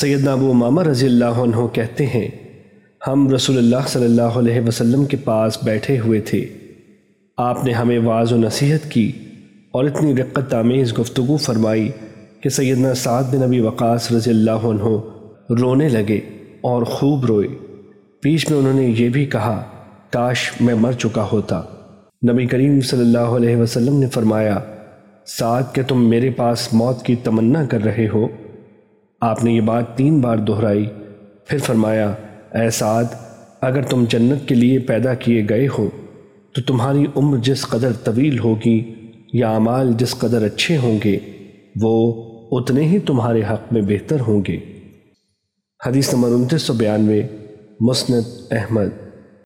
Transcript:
سیدنا ابو امامہ رضی اللہ عنہ کہتے ہیں، ہم رسول اللہ صلی اللہ علیہ وسلم کے پاس بیٹھے ہوئے تھے۔ آپ نے ہمیں واض و نصیحت کی اور اتنی رقت آمیز گفتگو فرمائی کہ سیدنا سعد بن نبی وقاص رضی اللہ عنہ رونے لگے اور خوب روئے۔ بیچ میں انہوں نے یہ بھی کہا، کاش میں مر چکا ہوتا۔ نبی کریم صلی اللہ علیہ وسلم نے فرمایا، سعد کہ تم میرے پاس موت کی تمنا کر رہے ہو۔ آپ نے یہ بات تین بار دہرائی، پھر فرمایا، اے سعد، اگر تم جنت کے لیے پیدا کیے گئے ہو، تو تمہاری عمر جس قدر طویل ہوگی یا اعمال جس قدر اچھے ہوں گے، وہ اتنے ہی تمہارے حق میں بہتر ہوں گے۔ حدیث نمبر انتیس سو بیانوے، مسند احمد۔